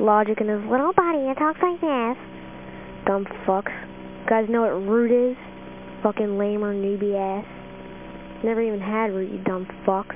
logic in his little body and talks like this. Dumb fucks. You guys know what root is? Fucking lame or newbie ass. Never even had root, you dumb fucks.